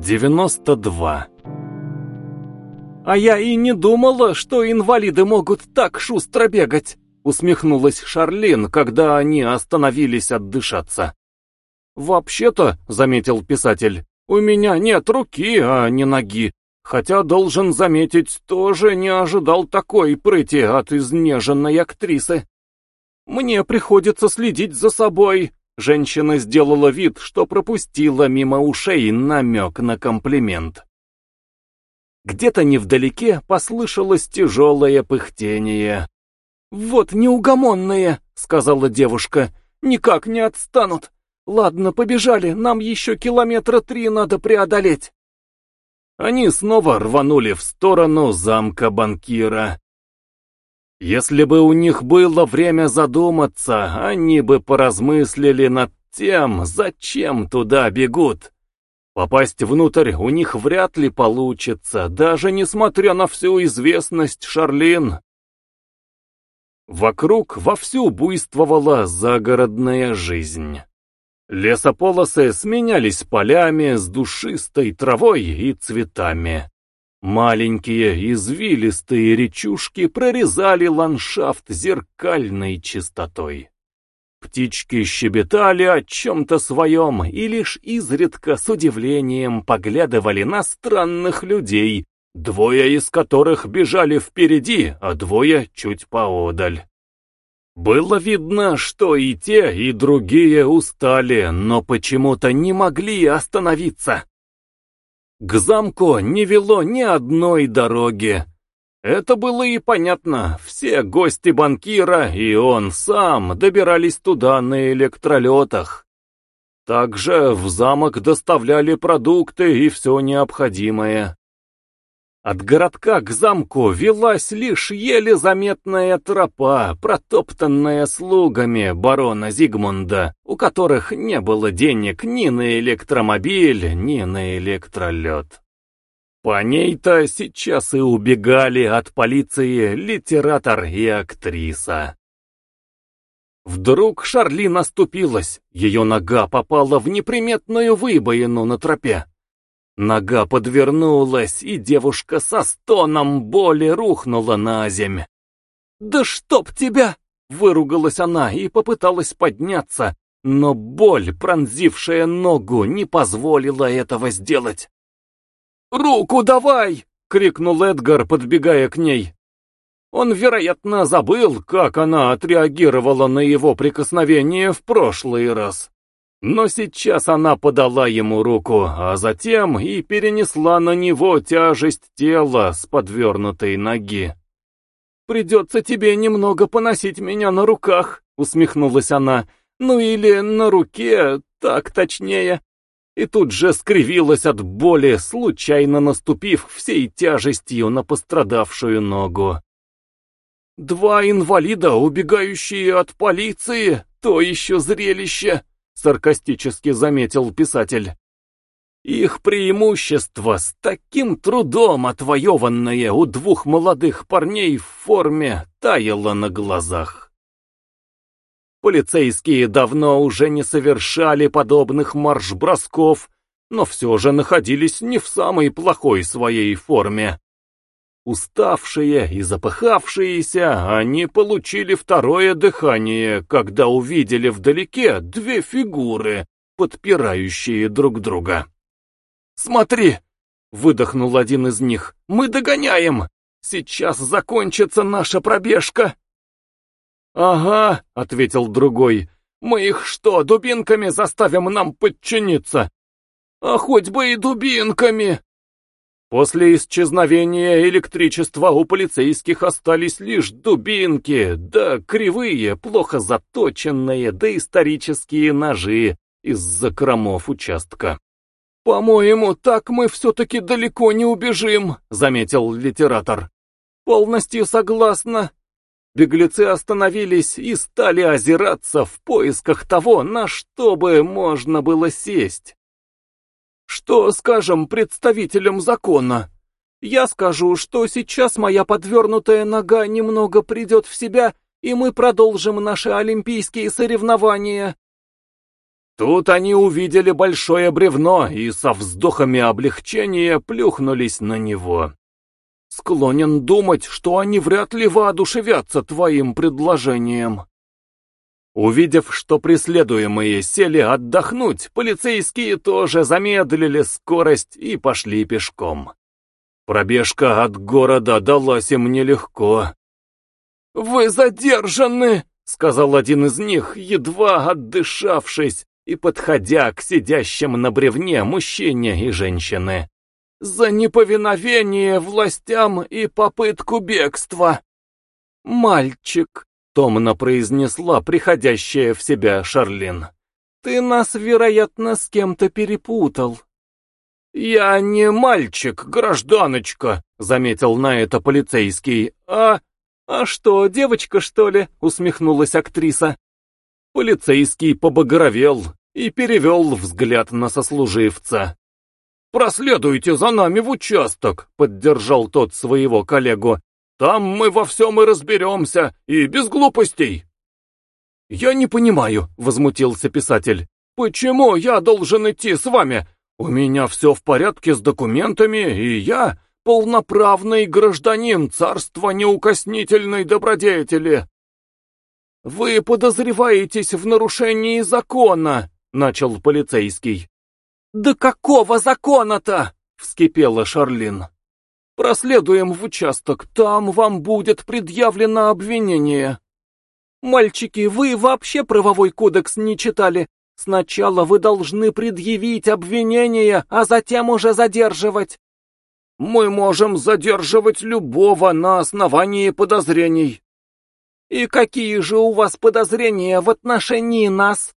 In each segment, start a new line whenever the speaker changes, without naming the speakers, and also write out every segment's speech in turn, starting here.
92. «А я и не думала, что инвалиды могут так шустро бегать», усмехнулась Шарлин, когда они остановились отдышаться. «Вообще-то», — заметил писатель, — «у меня нет руки, а не ноги, хотя, должен заметить, тоже не ожидал такой прыти от изнеженной актрисы. Мне приходится следить за собой, Женщина сделала вид, что пропустила мимо ушей намек на комплимент. Где-то невдалеке послышалось тяжелое пыхтение. «Вот неугомонные», — сказала девушка, — «никак не отстанут. Ладно, побежали, нам еще километра три надо преодолеть». Они снова рванули в сторону замка банкира. Если бы у них было время задуматься, они бы поразмыслили над тем, зачем туда бегут. Попасть внутрь у них вряд ли получится, даже несмотря на всю известность Шарлин. Вокруг вовсю буйствовала загородная жизнь. Лесополосы сменялись полями с душистой травой и цветами. Маленькие извилистые речушки прорезали ландшафт зеркальной чистотой. Птички щебетали о чем-то своем и лишь изредка с удивлением поглядывали на странных людей, двое из которых бежали впереди, а двое чуть поодаль. Было видно, что и те, и другие устали, но почему-то не могли остановиться. К замку не вело ни одной дороги. Это было и понятно, все гости банкира и он сам добирались туда на электролетах. Также в замок доставляли продукты и все необходимое. От городка к замку велась лишь еле заметная тропа, протоптанная слугами барона Зигмунда, у которых не было денег ни на электромобиль, ни на электролет. По ней-то сейчас и убегали от полиции литератор и актриса. Вдруг Шарли наступилась, ее нога попала в неприметную выбоину на тропе. Нога подвернулась, и девушка со стоном боли рухнула на земь. «Да чтоб тебя!» — выругалась она и попыталась подняться, но боль, пронзившая ногу, не позволила этого сделать. «Руку давай!» — крикнул Эдгар, подбегая к ней. Он, вероятно, забыл, как она отреагировала на его прикосновение в прошлый раз. Но сейчас она подала ему руку, а затем и перенесла на него тяжесть тела с подвернутой ноги. «Придется тебе немного поносить меня на руках», — усмехнулась она. «Ну или на руке, так точнее». И тут же скривилась от боли, случайно наступив всей тяжестью на пострадавшую ногу. «Два инвалида, убегающие от полиции, то еще зрелище!» Саркастически заметил писатель. Их преимущество с таким трудом отвоеванное у двух молодых парней в форме таяло на глазах. Полицейские давно уже не совершали подобных марш-бросков, но все же находились не в самой плохой своей форме. Уставшие и запыхавшиеся, они получили второе дыхание, когда увидели вдалеке две фигуры, подпирающие друг друга. «Смотри!» — выдохнул один из них. «Мы догоняем! Сейчас закончится наша пробежка!» «Ага», — ответил другой. «Мы их что, дубинками заставим нам подчиниться?» «А хоть бы и дубинками!» После исчезновения электричества у полицейских остались лишь дубинки, да кривые, плохо заточенные, да исторические ножи из закромов участка. «По-моему, так мы все-таки далеко не убежим», — заметил литератор. «Полностью согласна». Беглецы остановились и стали озираться в поисках того, на что бы можно было сесть. Что скажем представителям закона? Я скажу, что сейчас моя подвернутая нога немного придет в себя, и мы продолжим наши олимпийские соревнования. Тут они увидели большое бревно и со вздохами облегчения плюхнулись на него. Склонен думать, что они вряд ли воодушевятся твоим предложением. Увидев, что преследуемые сели отдохнуть, полицейские тоже замедлили скорость и пошли пешком. Пробежка от города далась им нелегко. «Вы задержаны!» — сказал один из них, едва отдышавшись и подходя к сидящим на бревне мужчине и женщине. «За неповиновение властям и попытку бегства!» «Мальчик!» — томно произнесла приходящая в себя Шарлин. «Ты нас, вероятно, с кем-то перепутал». «Я не мальчик, гражданочка», — заметил на это полицейский, «а...» «А что, девочка, что ли?» — усмехнулась актриса. Полицейский побагровел и перевел взгляд на сослуживца. «Проследуйте за нами в участок», — поддержал тот своего коллегу. Там мы во всем и разберемся, и без глупостей. Я не понимаю, возмутился писатель. Почему я должен идти с вами? У меня все в порядке с документами, и я полноправный гражданин царства неукоснительной добродетели. Вы подозреваетесь в нарушении закона, начал полицейский. Да какого закона-то? вскипела Шарлин. Проследуем в участок, там вам будет предъявлено обвинение. Мальчики, вы вообще правовой кодекс не читали. Сначала вы должны предъявить обвинение, а затем уже задерживать. Мы можем задерживать любого на основании подозрений. И какие же у вас подозрения в отношении нас?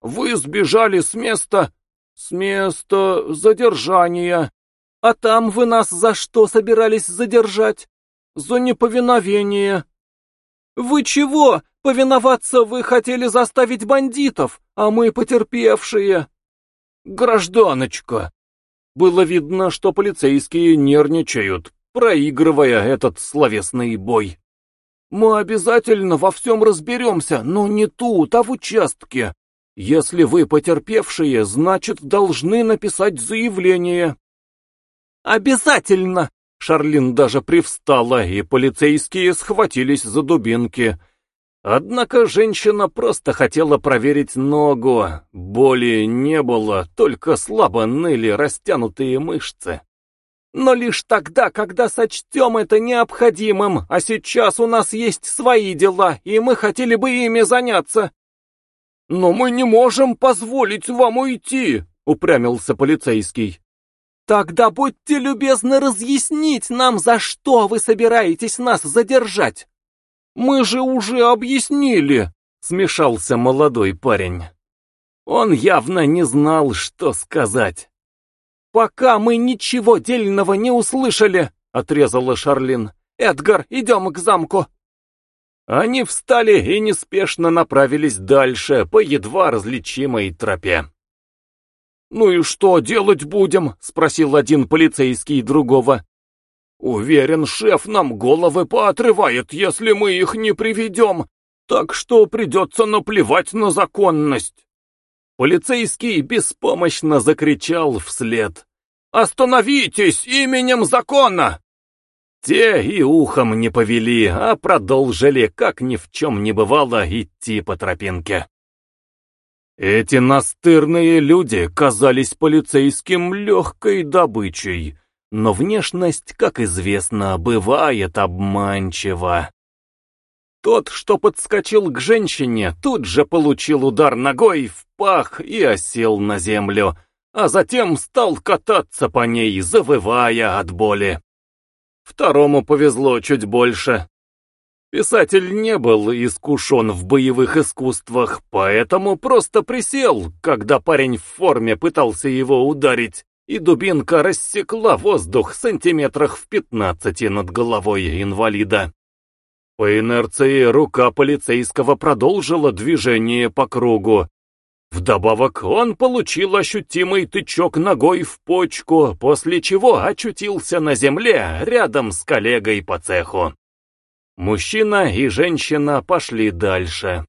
Вы сбежали с места... с места задержания. А там вы нас за что собирались задержать? За неповиновение. Вы чего? Повиноваться вы хотели заставить бандитов, а мы потерпевшие. Гражданочка. Было видно, что полицейские нервничают, проигрывая этот словесный бой. Мы обязательно во всем разберемся, но не тут, а в участке. Если вы потерпевшие, значит, должны написать заявление. «Обязательно!» Шарлин даже привстала, и полицейские схватились за дубинки. Однако женщина просто хотела проверить ногу. Боли не было, только слабо ныли растянутые мышцы. Но лишь тогда, когда сочтем это необходимым, а сейчас у нас есть свои дела, и мы хотели бы ими заняться. «Но мы не можем позволить вам уйти», — упрямился полицейский. Тогда будьте любезны разъяснить нам, за что вы собираетесь нас задержать. Мы же уже объяснили, смешался молодой парень. Он явно не знал, что сказать. «Пока мы ничего дельного не услышали», — отрезала Шарлин. «Эдгар, идем к замку». Они встали и неспешно направились дальше по едва различимой тропе. «Ну и что делать будем?» — спросил один полицейский другого. «Уверен, шеф нам головы поотрывает, если мы их не приведем, так что придется наплевать на законность». Полицейский беспомощно закричал вслед. «Остановитесь именем закона!» Те и ухом не повели, а продолжили, как ни в чем не бывало, идти по тропинке. Эти настырные люди казались полицейским легкой добычей, но внешность, как известно, бывает обманчива. Тот, что подскочил к женщине, тут же получил удар ногой в пах и осел на землю, а затем стал кататься по ней, завывая от боли. Второму повезло чуть больше. Писатель не был искушен в боевых искусствах, поэтому просто присел, когда парень в форме пытался его ударить, и дубинка рассекла воздух сантиметрах в пятнадцати над головой инвалида. По инерции рука полицейского продолжила движение по кругу. Вдобавок он получил ощутимый тычок ногой в почку, после чего очутился на земле рядом с коллегой по цеху. Мужчина и женщина пошли дальше.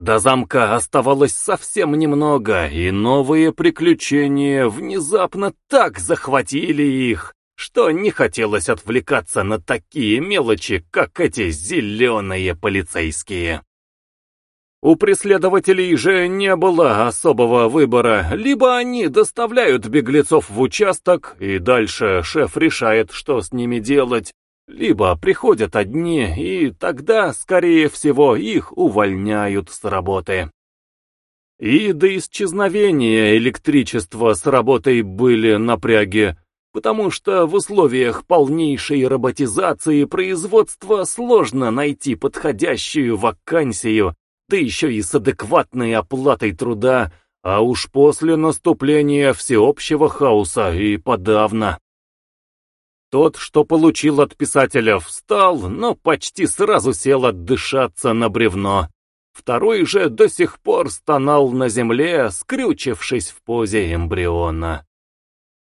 До замка оставалось совсем немного, и новые приключения внезапно так захватили их, что не хотелось отвлекаться на такие мелочи, как эти зеленые полицейские. У преследователей же не было особого выбора, либо они доставляют беглецов в участок, и дальше шеф решает, что с ними делать, либо приходят одни, и тогда, скорее всего, их увольняют с работы. И до исчезновения электричества с работой были напряги, потому что в условиях полнейшей роботизации производства сложно найти подходящую вакансию да еще и с адекватной оплатой труда, а уж после наступления всеобщего хаоса и подавно. Тот, что получил от писателя, встал, но почти сразу сел отдышаться на бревно. Второй же до сих пор стонал на земле, скрючившись в позе эмбриона.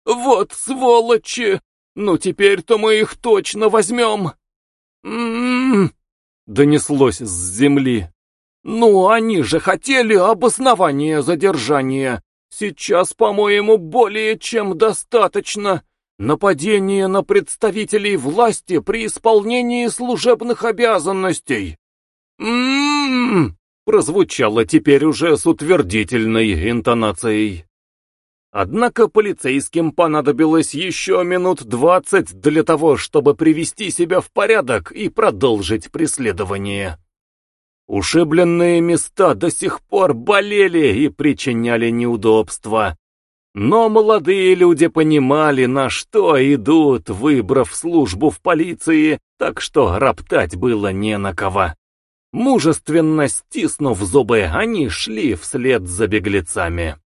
«Вот сволочи! Ну теперь-то мы их точно возьмем!» «М-м-м!» донеслось с земли. «Ну, они же хотели обоснование задержания. Сейчас, по-моему, более чем достаточно. Нападение на представителей власти при исполнении служебных обязанностей». «М-м-м!» прозвучало теперь уже с утвердительной интонацией. Однако полицейским понадобилось еще минут двадцать для того, чтобы привести себя в порядок и продолжить преследование. Ушибленные места до сих пор болели и причиняли неудобства. Но молодые люди понимали, на что идут, выбрав службу в полиции, так что роптать было не на кого. Мужественно стиснув зубы, они шли вслед за беглецами.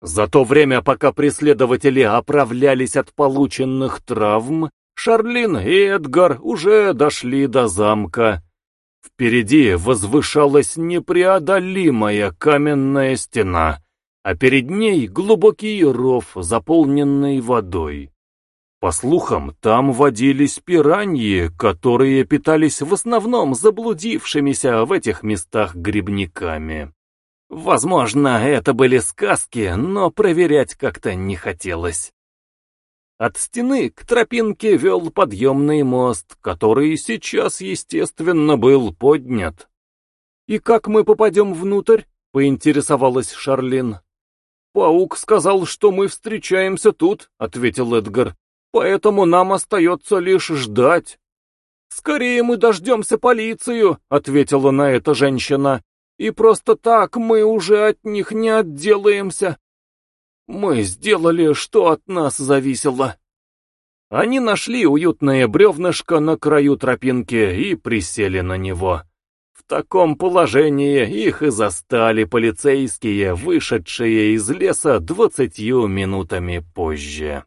За то время, пока преследователи оправлялись от полученных травм, Шарлин и Эдгар уже дошли до замка. Впереди возвышалась непреодолимая каменная стена, а перед ней глубокий ров, заполненный водой. По слухам, там водились пираньи, которые питались в основном заблудившимися в этих местах грибниками. Возможно, это были сказки, но проверять как-то не хотелось. От стены к тропинке вел подъемный мост, который сейчас, естественно, был поднят. «И как мы попадем внутрь?» — поинтересовалась Шарлин. «Паук сказал, что мы встречаемся тут», — ответил Эдгар. «Поэтому нам остается лишь ждать». «Скорее мы дождемся полицию», — ответила на это женщина. «И просто так мы уже от них не отделаемся. Мы сделали, что от нас зависело. Они нашли уютное бревнышко на краю тропинки и присели на него. Таком положении их и застали полицейские, вышедшие из леса двадцатью минутами позже.